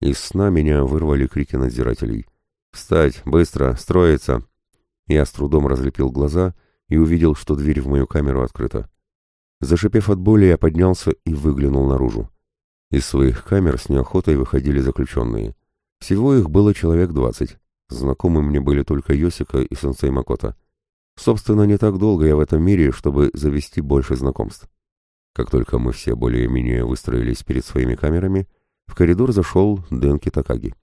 Из сна меня вырвали крики надзирателей. «Встать! Быстро! Строиться!» Я с трудом разлепил глаза и увидел, что дверь в мою камеру открыта. Зашипев от боли, я поднялся и выглянул наружу. Из своих камер с неохотой выходили заключенные. Всего их было человек двадцать. Знакомы мне были только Йосика и сенсей Макота. Собственно, не так долго я в этом мире, чтобы завести больше знакомств. Как только мы все более-менее выстроились перед своими камерами, в коридор зашел Дэнки Такаги.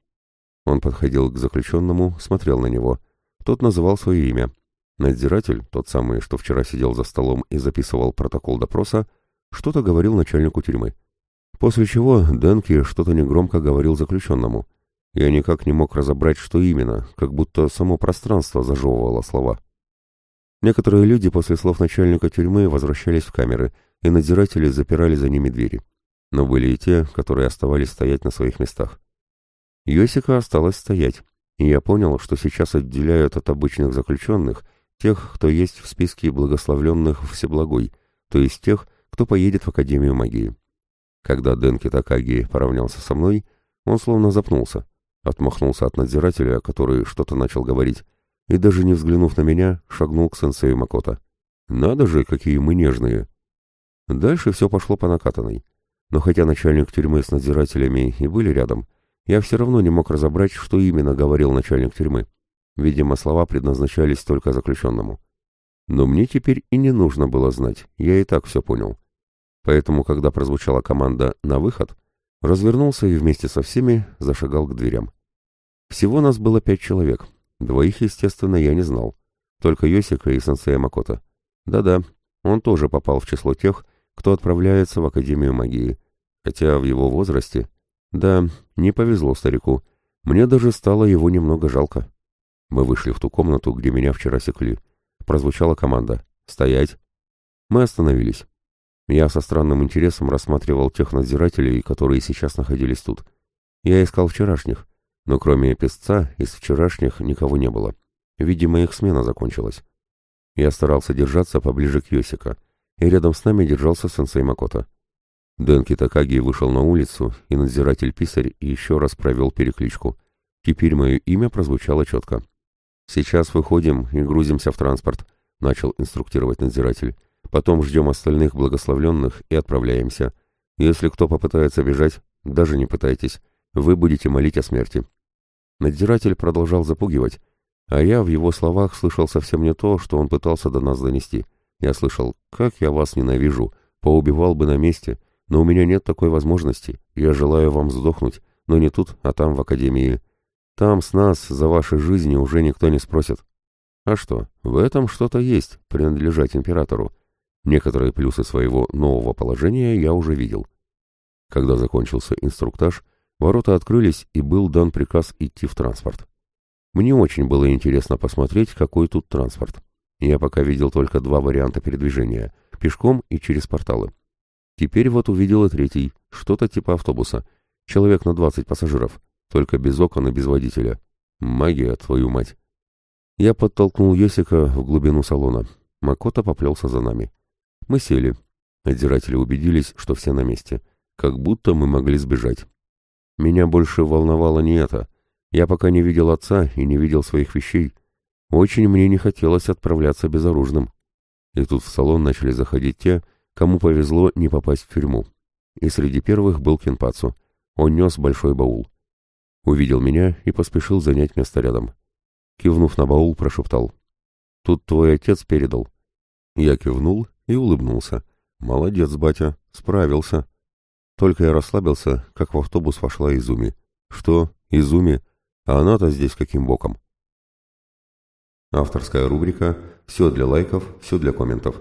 Он подходил к заключенному, смотрел на него. Тот называл свое имя. Надзиратель, тот самый, что вчера сидел за столом и записывал протокол допроса, что-то говорил начальнику тюрьмы. После чего Дэнки что-то негромко говорил заключенному. Я никак не мог разобрать, что именно, как будто само пространство зажевывало слова. Некоторые люди после слов начальника тюрьмы возвращались в камеры, и надзиратели запирали за ними двери. Но были и те, которые оставались стоять на своих местах. Йосика осталась стоять, и я понял, что сейчас отделяют от обычных заключенных тех, кто есть в списке благословленных Всеблагой, то есть тех, кто поедет в Академию магии. Когда Денки Такаги поравнялся со мной, он словно запнулся, отмахнулся от надзирателя, который что-то начал говорить, и даже не взглянув на меня, шагнул к сенсею Макота. «Надо же, какие мы нежные!» Дальше все пошло по накатанной. Но хотя начальник тюрьмы с надзирателями и были рядом, я все равно не мог разобрать, что именно говорил начальник тюрьмы. Видимо, слова предназначались только заключенному. Но мне теперь и не нужно было знать, я и так все понял. Поэтому, когда прозвучала команда «на выход», развернулся и вместе со всеми зашагал к дверям. Всего нас было пять человек, Двоих, естественно, я не знал. Только Йосика и сенсея Макота. Да-да, он тоже попал в число тех, кто отправляется в Академию магии. Хотя в его возрасте... Да, не повезло старику. Мне даже стало его немного жалко. Мы вышли в ту комнату, где меня вчера секли. Прозвучала команда «Стоять!». Мы остановились. Я со странным интересом рассматривал тех надзирателей, которые сейчас находились тут. Я искал вчерашних, но кроме песца из вчерашних никого не было. Видимо, их смена закончилась. Я старался держаться поближе к Йосика, и рядом с нами держался сенсей Макота. Дэнки Такаги вышел на улицу, и надзиратель-писарь еще раз провел перекличку. Теперь мое имя прозвучало четко. «Сейчас выходим и грузимся в транспорт», — начал инструктировать надзиратель. «Потом ждем остальных благословленных и отправляемся. Если кто попытается бежать, даже не пытайтесь. Вы будете молить о смерти». Надзиратель продолжал запугивать, а я в его словах слышал совсем не то, что он пытался до нас донести. Я слышал, как я вас ненавижу, поубивал бы на месте, но у меня нет такой возможности. Я желаю вам сдохнуть, но не тут, а там, в академии. Там с нас за ваши жизни уже никто не спросит. А что, в этом что-то есть, принадлежать императору. Некоторые плюсы своего нового положения я уже видел. Когда закончился инструктаж, Ворота открылись, и был дан приказ идти в транспорт. Мне очень было интересно посмотреть, какой тут транспорт. Я пока видел только два варианта передвижения – пешком и через порталы. Теперь вот увидел и третий, что-то типа автобуса. Человек на 20 пассажиров, только без окон и без водителя. Магия, твою мать. Я подтолкнул Йосика в глубину салона. Макота поплелся за нами. Мы сели. Отдиратели убедились, что все на месте. Как будто мы могли сбежать. Меня больше волновало не это. Я пока не видел отца и не видел своих вещей. Очень мне не хотелось отправляться безоружным. И тут в салон начали заходить те, кому повезло не попасть в тюрьму. И среди первых был Кенпацу. Он нес большой баул. Увидел меня и поспешил занять место рядом. Кивнув на баул, прошептал. «Тут твой отец передал». Я кивнул и улыбнулся. «Молодец, батя, справился». Только я расслабился, как в автобус вошла Изуми. Что? Изуми? А она-то здесь каким боком? Авторская рубрика «Все для лайков, все для комментов».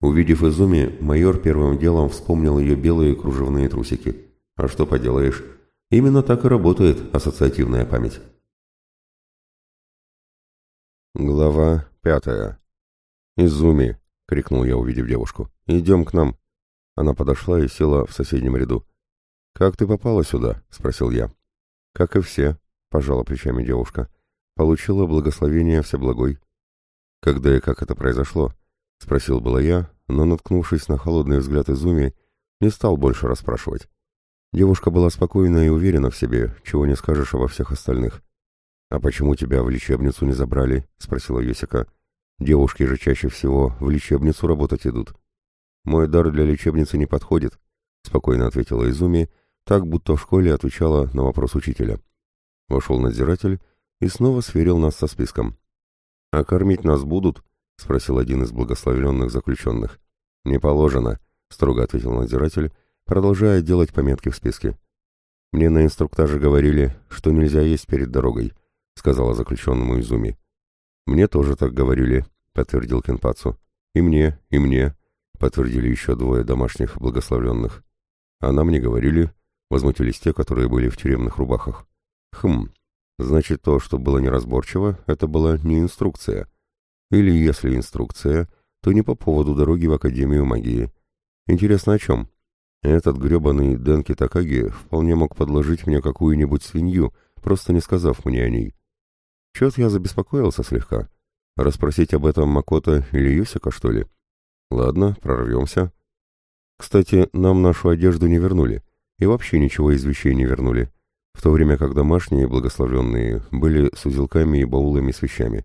Увидев Изуми, майор первым делом вспомнил ее белые кружевные трусики. А что поделаешь? Именно так и работает ассоциативная память. Глава пятая. «Изуми!» — крикнул я, увидев девушку. «Идем к нам!» Она подошла и села в соседнем ряду. «Как ты попала сюда?» — спросил я. «Как и все», — пожала плечами девушка. «Получила благословение Всеблагой». «Когда и как это произошло?» — спросил было я, но, наткнувшись на холодный взгляд Изуми, не стал больше расспрашивать. Девушка была спокойна и уверена в себе, чего не скажешь обо всех остальных. «А почему тебя в лечебницу не забрали?» — спросила Йосика. «Девушки же чаще всего в лечебницу работать идут». «Мой дар для лечебницы не подходит», — спокойно ответила Изуми, так будто в школе отвечала на вопрос учителя. Вошел надзиратель и снова сверил нас со списком. «А кормить нас будут?» — спросил один из благословленных заключенных. «Не положено», — строго ответил надзиратель, продолжая делать пометки в списке. «Мне на инструктаже говорили, что нельзя есть перед дорогой», — сказала заключенному Изуми. «Мне тоже так говорили», — подтвердил Кенпацу. «И мне, и мне», — подтвердили еще двое домашних благословленных. «А нам не говорили», — возмутились те, которые были в тюремных рубахах. «Хм, значит, то, что было неразборчиво, это была не инструкция. Или, если инструкция, то не по поводу дороги в Академию магии. Интересно, о чем? Этот гребаный Денки Такаги вполне мог подложить мне какую-нибудь свинью, просто не сказав мне о ней. Чет я забеспокоился слегка. Расспросить об этом Макота или Юсика, что ли? Ладно, прорвемся. Кстати, нам нашу одежду не вернули. И вообще ничего из вещей не вернули, в то время как домашние благословленные были с узелками и баулами с вещами.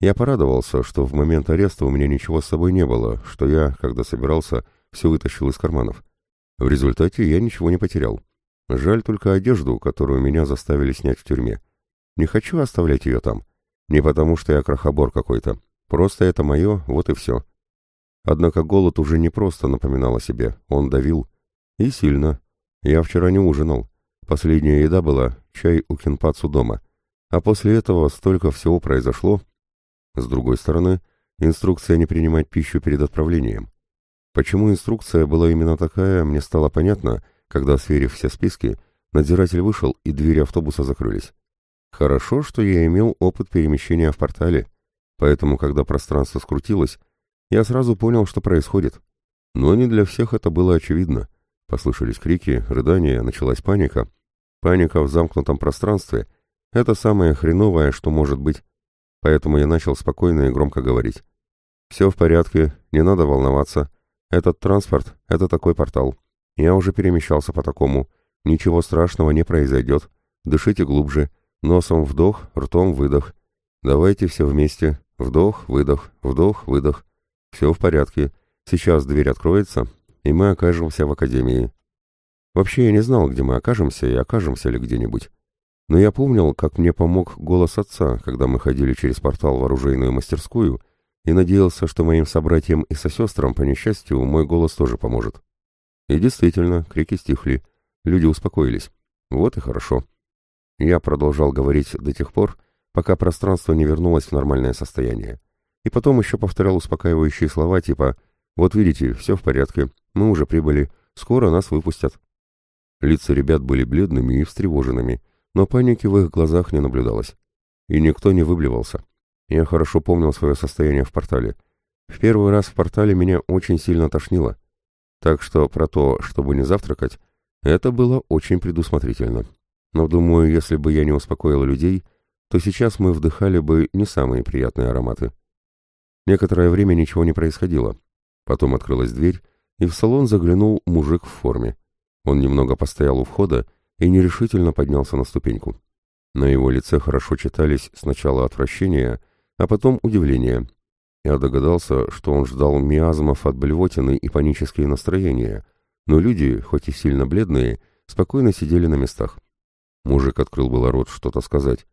Я порадовался, что в момент ареста у меня ничего с собой не было, что я, когда собирался, все вытащил из карманов. В результате я ничего не потерял. Жаль только одежду, которую меня заставили снять в тюрьме. Не хочу оставлять ее там. Не потому, что я крохобор какой-то. Просто это мое, вот и все. Однако голод уже не просто напоминал о себе. Он давил. И сильно. Я вчера не ужинал. Последняя еда была чай у Кенпацу дома. А после этого столько всего произошло. С другой стороны, инструкция не принимать пищу перед отправлением. Почему инструкция была именно такая, мне стало понятно, когда, сверив все списки, надзиратель вышел и двери автобуса закрылись. Хорошо, что я имел опыт перемещения в портале, поэтому, когда пространство скрутилось, я сразу понял, что происходит. Но не для всех это было очевидно. Послышались крики, рыдания, началась паника. Паника в замкнутом пространстве — это самое хреновое, что может быть. Поэтому я начал спокойно и громко говорить. «Все в порядке, не надо волноваться. Этот транспорт — это такой портал. Я уже перемещался по такому. Ничего страшного не произойдет. Дышите глубже. Носом вдох, ртом выдох. Давайте все вместе. Вдох, выдох, вдох, выдох. Все в порядке. Сейчас дверь откроется, и мы окажемся в академии. Вообще я не знал, где мы окажемся и окажемся ли где-нибудь. Но я помнил, как мне помог голос отца, когда мы ходили через портал в оружейную мастерскую, и надеялся, что моим собратьям и сосестрам, по несчастью, мой голос тоже поможет. И действительно, крики стихли, люди успокоились. Вот и хорошо. Я продолжал говорить до тех пор, пока пространство не вернулось в нормальное состояние. И потом еще повторял успокаивающие слова типа «Вот видите, все в порядке, мы уже прибыли. Скоро нас выпустят». Лица ребят были бледными и встревоженными, но паники в их глазах не наблюдалось. И никто не выблевался. Я хорошо помнил свое состояние в портале. В первый раз в портале меня очень сильно тошнило. Так что про то, чтобы не завтракать, это было очень предусмотрительно. Но думаю, если бы я не успокоил людей, то сейчас мы вдыхали бы не самые приятные ароматы. Некоторое время ничего не происходило. Потом открылась дверь, и в салон заглянул мужик в форме. Он немного постоял у входа и нерешительно поднялся на ступеньку. На его лице хорошо читались сначала отвращение, а потом удивление. Я догадался, что он ждал миазмов от блевотины и панические настроения, но люди, хоть и сильно бледные, спокойно сидели на местах. Мужик открыл было рот что-то сказать,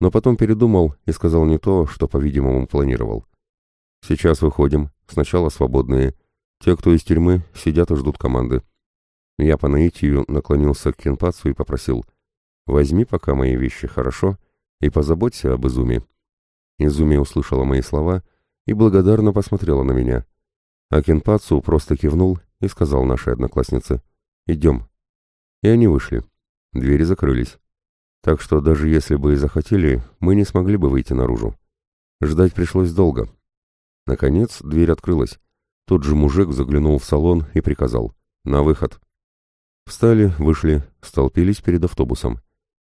но потом передумал и сказал не то, что, по-видимому, планировал. «Сейчас выходим, сначала свободные», те, кто из тюрьмы, сидят и ждут команды. Я по наитию наклонился к Кенпацу и попросил, «Возьми пока мои вещи, хорошо, и позаботься об Изуме». Изуми услышала мои слова и благодарно посмотрела на меня. А Кенпацу просто кивнул и сказал нашей однокласснице, «Идем». И они вышли. Двери закрылись. Так что даже если бы и захотели, мы не смогли бы выйти наружу. Ждать пришлось долго. Наконец дверь открылась. Тот же мужик заглянул в салон и приказал «На выход». Встали, вышли, столпились перед автобусом.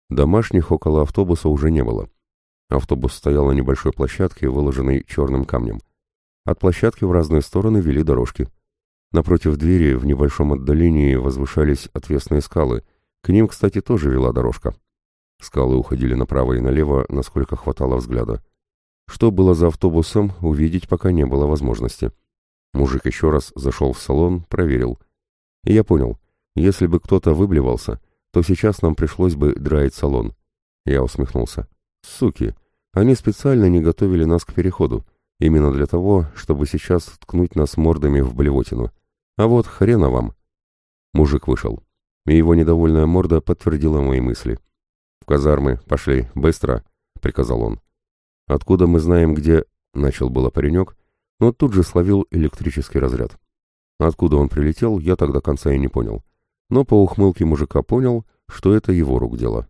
Домашних около автобуса уже не было. Автобус стоял на небольшой площадке, выложенной черным камнем. От площадки в разные стороны вели дорожки. Напротив двери в небольшом отдалении возвышались отвесные скалы. К ним, кстати, тоже вела дорожка. Скалы уходили направо и налево, насколько хватало взгляда. Что было за автобусом, увидеть пока не было возможности. Мужик еще раз зашел в салон, проверил. И я понял, если бы кто-то выблевался, то сейчас нам пришлось бы драить салон. Я усмехнулся. Суки, они специально не готовили нас к переходу, именно для того, чтобы сейчас ткнуть нас мордами в блевотину. А вот хрена вам. Мужик вышел, и его недовольная морда подтвердила мои мысли. «В казармы, пошли, быстро», — приказал он. «Откуда мы знаем, где...» — начал было паренек, но тут же словил электрический разряд. Откуда он прилетел, я тогда конца и не понял. Но по ухмылке мужика понял, что это его рук дело.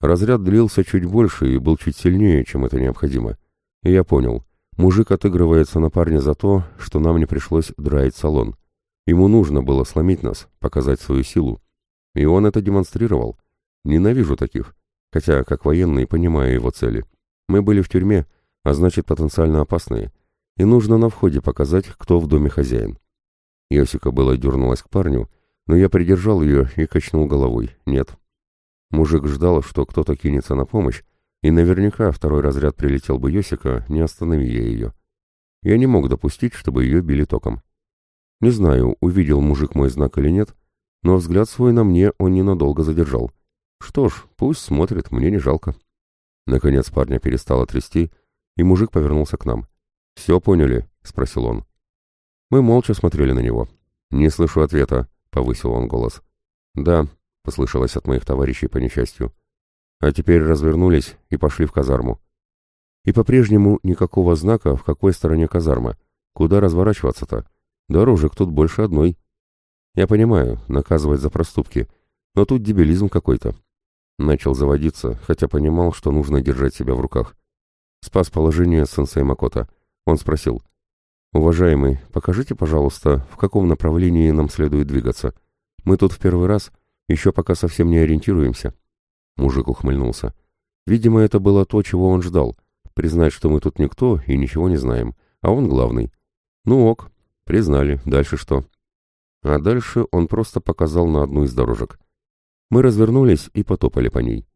Разряд длился чуть больше и был чуть сильнее, чем это необходимо. И я понял, мужик отыгрывается на парня за то, что нам не пришлось драить салон. Ему нужно было сломить нас, показать свою силу. И он это демонстрировал. Ненавижу таких, хотя, как военный, понимаю его цели. Мы были в тюрьме, а значит потенциально опасные, и нужно на входе показать, кто в доме хозяин. Йосика было дернулась к парню, но я придержал ее и качнул головой. Нет. Мужик ждал, что кто-то кинется на помощь, и наверняка второй разряд прилетел бы Йосика, не останови я ее. Я не мог допустить, чтобы ее били током. Не знаю, увидел мужик мой знак или нет, но взгляд свой на мне он ненадолго задержал. Что ж, пусть смотрит, мне не жалко. Наконец парня перестало трясти, и мужик повернулся к нам. «Все поняли?» — спросил он. Мы молча смотрели на него. «Не слышу ответа», — повысил он голос. «Да», — послышалось от моих товарищей по несчастью. «А теперь развернулись и пошли в казарму». И по-прежнему никакого знака, в какой стороне казарма. Куда разворачиваться-то? Дорожек тут больше одной. Я понимаю, наказывать за проступки, но тут дебилизм какой-то. Начал заводиться, хотя понимал, что нужно держать себя в руках. Спас положение сенсей Макота. Он спросил. «Уважаемый, покажите, пожалуйста, в каком направлении нам следует двигаться. Мы тут в первый раз, еще пока совсем не ориентируемся». Мужик ухмыльнулся. Видимо, это было то, чего он ждал. Признать, что мы тут никто и ничего не знаем, а он главный. Ну ок, признали. Дальше что? А дальше он просто показал на одну из дорожек. Мы развернулись и потопали по ней.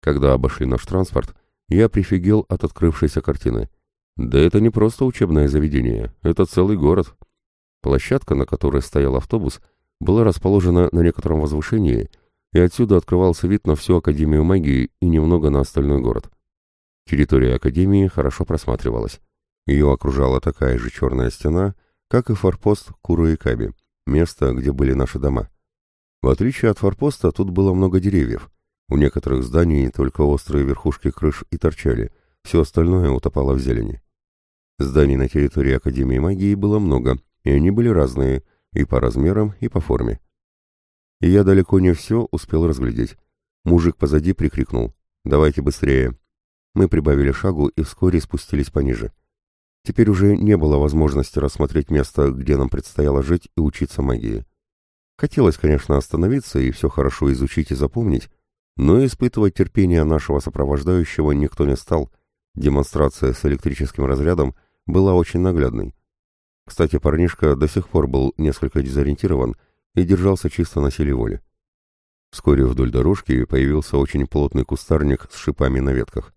Когда обошли наш транспорт, я прифигел от открывшейся картины. Да это не просто учебное заведение, это целый город. Площадка, на которой стоял автобус, была расположена на некотором возвышении, и отсюда открывался вид на всю Академию магии и немного на остальной город. Территория Академии хорошо просматривалась. Ее окружала такая же черная стена, как и форпост Куруикаби, место, где были наши дома. В отличие от форпоста, тут было много деревьев. У некоторых зданий только острые верхушки крыш и торчали, все остальное утопало в зелени. Зданий на территории Академии магии было много, и они были разные, и по размерам, и по форме. И я далеко не все успел разглядеть. Мужик позади прикрикнул «Давайте быстрее!». Мы прибавили шагу и вскоре спустились пониже. Теперь уже не было возможности рассмотреть место, где нам предстояло жить и учиться магии. Хотелось, конечно, остановиться и все хорошо изучить и запомнить, но испытывать терпение нашего сопровождающего никто не стал. Демонстрация с электрическим разрядом была очень наглядной. Кстати, парнишка до сих пор был несколько дезориентирован и держался чисто на силе воли. Вскоре вдоль дорожки появился очень плотный кустарник с шипами на ветках.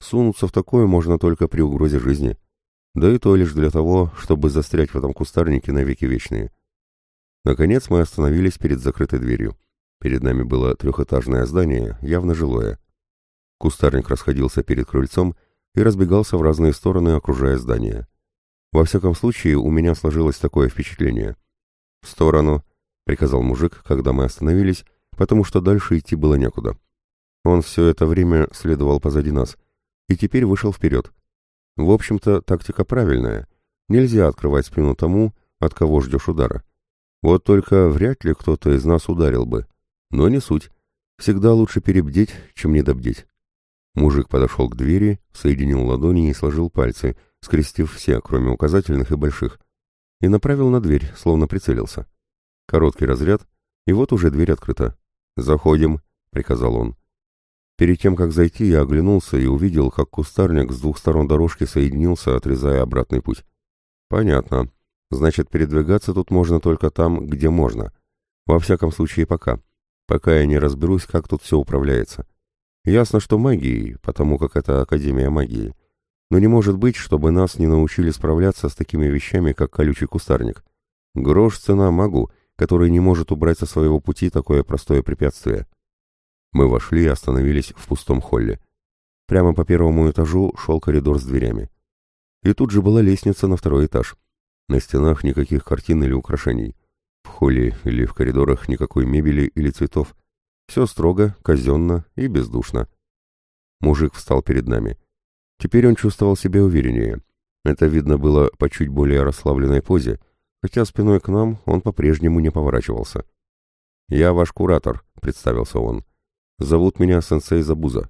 Сунуться в такое можно только при угрозе жизни. Да и то лишь для того, чтобы застрять в этом кустарнике навеки вечные. Наконец мы остановились перед закрытой дверью. Перед нами было трехэтажное здание, явно жилое. Кустарник расходился перед крыльцом и разбегался в разные стороны, окружая здание. Во всяком случае, у меня сложилось такое впечатление. «В сторону», — приказал мужик, когда мы остановились, потому что дальше идти было некуда. Он все это время следовал позади нас и теперь вышел вперед. В общем-то, тактика правильная. Нельзя открывать спину тому, от кого ждешь удара. Вот только вряд ли кто-то из нас ударил бы. Но не суть. Всегда лучше перебдеть, чем недобдеть. Мужик подошел к двери, соединил ладони и сложил пальцы, скрестив все, кроме указательных и больших, и направил на дверь, словно прицелился. Короткий разряд, и вот уже дверь открыта. «Заходим», — приказал он. Перед тем, как зайти, я оглянулся и увидел, как кустарник с двух сторон дорожки соединился, отрезая обратный путь. «Понятно. Значит, передвигаться тут можно только там, где можно. Во всяком случае, пока. Пока я не разберусь, как тут все управляется. Ясно, что магией, потому как это Академия магии. Но не может быть, чтобы нас не научили справляться с такими вещами, как колючий кустарник. Грош цена магу, который не может убрать со своего пути такое простое препятствие. Мы вошли и остановились в пустом холле. Прямо по первому этажу шел коридор с дверями. И тут же была лестница на второй этаж. На стенах никаких картин или украшений. В холле или в коридорах никакой мебели или цветов. Все строго, казенно и бездушно. Мужик встал перед нами. Теперь он чувствовал себя увереннее. Это видно было по чуть более расслабленной позе, хотя спиной к нам он по-прежнему не поворачивался. «Я ваш куратор», — представился он. «Зовут меня сенсей Забуза.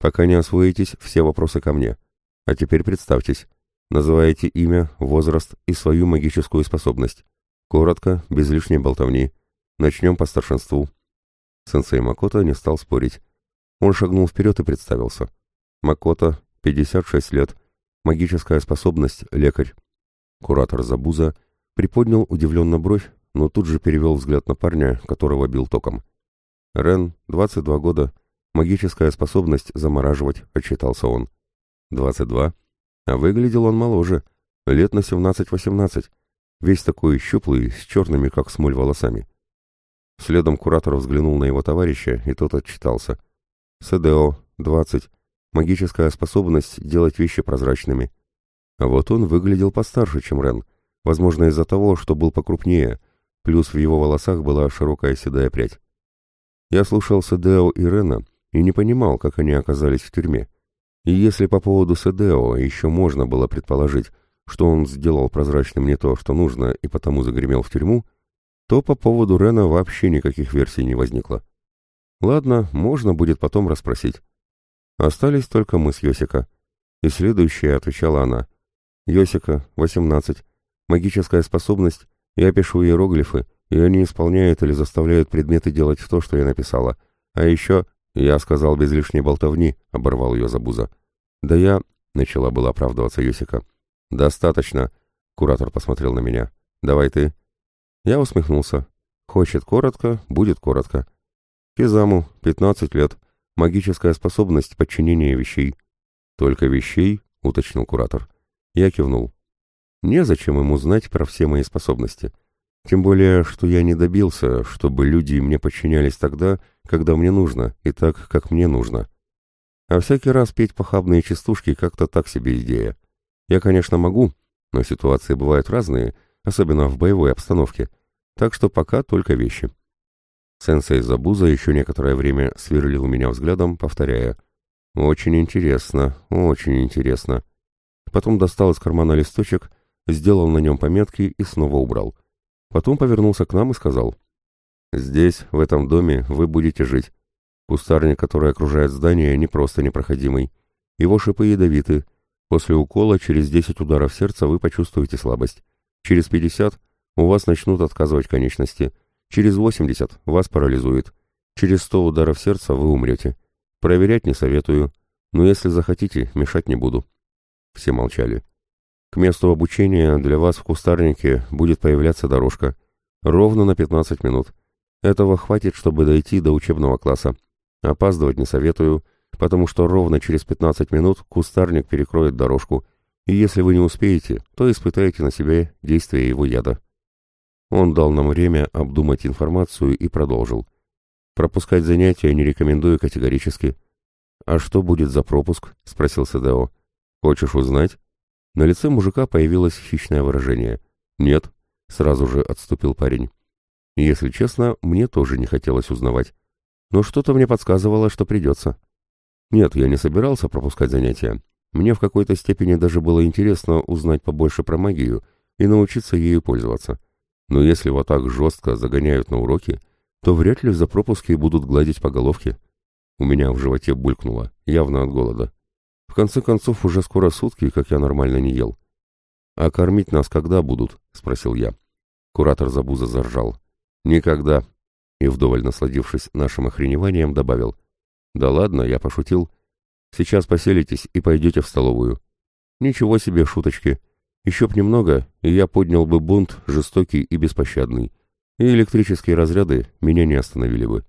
Пока не освоитесь, все вопросы ко мне. А теперь представьтесь. Называете имя, возраст и свою магическую способность. Коротко, без лишней болтовни. Начнем по старшинству. Сенсей Макото не стал спорить. Он шагнул вперед и представился. Макото, 56 лет. Магическая способность, лекарь. Куратор Забуза приподнял удивленно бровь, но тут же перевел взгляд на парня, которого бил током. Рен, 22 года. Магическая способность замораживать, отчитался он. 22. А выглядел он моложе, лет на 17-18, весь такой щуплый, с черными, как смоль, волосами. Следом куратор взглянул на его товарища, и тот отчитался. СДО, 20. Магическая способность делать вещи прозрачными. А вот он выглядел постарше, чем Рен, возможно, из-за того, что был покрупнее, плюс в его волосах была широкая седая прядь. Я слушал СДО и Рена и не понимал, как они оказались в тюрьме. И если по поводу Седео еще можно было предположить, что он сделал прозрачным не то, что нужно, и потому загремел в тюрьму, то по поводу Рена вообще никаких версий не возникло. Ладно, можно будет потом расспросить. Остались только мы с Йосика. И следующая отвечала она. Йосика, 18. Магическая способность. Я пишу иероглифы, и они исполняют или заставляют предметы делать то, что я написала. А еще «Я сказал без лишней болтовни», — оборвал ее Забуза. «Да я...» — начала была оправдываться Юсика. «Достаточно», — куратор посмотрел на меня. «Давай ты». Я усмехнулся. «Хочет коротко, будет коротко». Кизаму, 15 лет. Магическая способность подчинения вещей. «Только вещей?» — уточнил куратор. Я кивнул. «Незачем ему знать про все мои способности. Тем более, что я не добился, чтобы люди мне подчинялись тогда, когда мне нужно, и так, как мне нужно. А всякий раз петь похабные частушки как-то так себе идея. Я, конечно, могу, но ситуации бывают разные, особенно в боевой обстановке, так что пока только вещи. Сенсей Забуза еще некоторое время сверлил меня взглядом, повторяя «Очень интересно, очень интересно». Потом достал из кармана листочек, сделал на нем пометки и снова убрал. Потом повернулся к нам и сказал Здесь, в этом доме, вы будете жить. Кустарник, который окружает здание, не просто непроходимый. Его шипы ядовиты. После укола через 10 ударов сердца вы почувствуете слабость. Через 50 у вас начнут отказывать конечности. Через 80 вас парализует. Через 100 ударов сердца вы умрете. Проверять не советую, но если захотите, мешать не буду. Все молчали. К месту обучения для вас в кустарнике будет появляться дорожка. Ровно на 15 минут. Этого хватит, чтобы дойти до учебного класса. Опаздывать не советую, потому что ровно через 15 минут кустарник перекроет дорожку, и если вы не успеете, то испытаете на себе действие его яда. Он дал нам время обдумать информацию и продолжил. Пропускать занятия не рекомендую категорически. «А что будет за пропуск?» — спросил Садео. «Хочешь узнать?» На лице мужика появилось хищное выражение. «Нет», — сразу же отступил парень. Если честно, мне тоже не хотелось узнавать. Но что-то мне подсказывало, что придется. Нет, я не собирался пропускать занятия. Мне в какой-то степени даже было интересно узнать побольше про магию и научиться ею пользоваться. Но если вот так жестко загоняют на уроки, то вряд ли за пропуски будут гладить по головке. У меня в животе булькнуло, явно от голода. В конце концов, уже скоро сутки, как я нормально не ел. «А кормить нас когда будут?» — спросил я. Куратор Забуза заржал. «Никогда!» И, вдоволь насладившись нашим охреневанием, добавил. «Да ладно, я пошутил. Сейчас поселитесь и пойдете в столовую». «Ничего себе шуточки. Еще б немного, и я поднял бы бунт жестокий и беспощадный, и электрические разряды меня не остановили бы.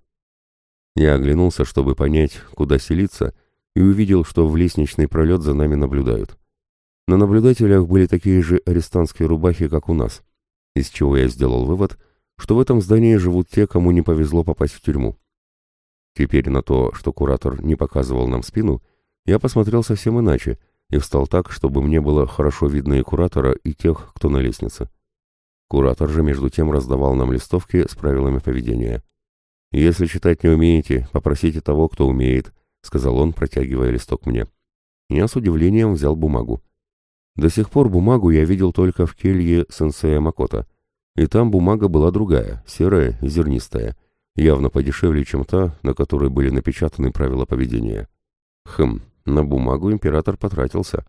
Я оглянулся, чтобы понять, куда селиться, и увидел, что в лестничный пролет за нами наблюдают. На наблюдателях были такие же арестантские рубахи, как у нас, из чего я сделал вывод, что в этом здании живут те, кому не повезло попасть в тюрьму. Теперь на то, что куратор не показывал нам спину, я посмотрел совсем иначе и встал так, чтобы мне было хорошо видно и куратора, и тех, кто на лестнице. Куратор же между тем раздавал нам листовки с правилами поведения. «Если читать не умеете, попросите того, кто умеет», — сказал он, протягивая листок мне. Я с удивлением взял бумагу. До сих пор бумагу я видел только в келье сенсея Макота, и там бумага была другая, серая зернистая, явно подешевле, чем та, на которой были напечатаны правила поведения. Хм, на бумагу император потратился,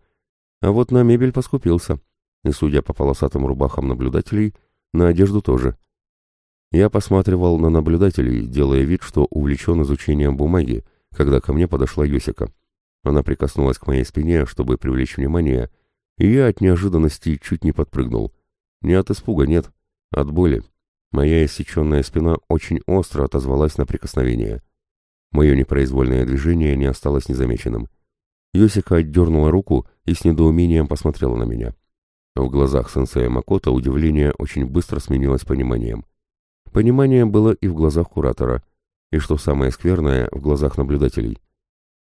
а вот на мебель поскупился, и, судя по полосатым рубахам наблюдателей, на одежду тоже. Я посматривал на наблюдателей, делая вид, что увлечен изучением бумаги, когда ко мне подошла Юсика. Она прикоснулась к моей спине, чтобы привлечь внимание, и я от неожиданности чуть не подпрыгнул. Не от испуга, нет, от боли. Моя иссеченная спина очень остро отозвалась на прикосновение. Мое непроизвольное движение не осталось незамеченным. Йосика отдернула руку и с недоумением посмотрела на меня. В глазах сенсея Макота удивление очень быстро сменилось пониманием. Понимание было и в глазах куратора, и, что самое скверное, в глазах наблюдателей.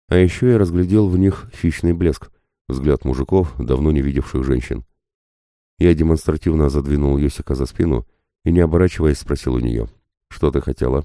А еще я разглядел в них хищный блеск, взгляд мужиков, давно не видевших женщин. Я демонстративно задвинул Йосика за спину и, не оборачиваясь, спросил у нее, «Что ты хотела?»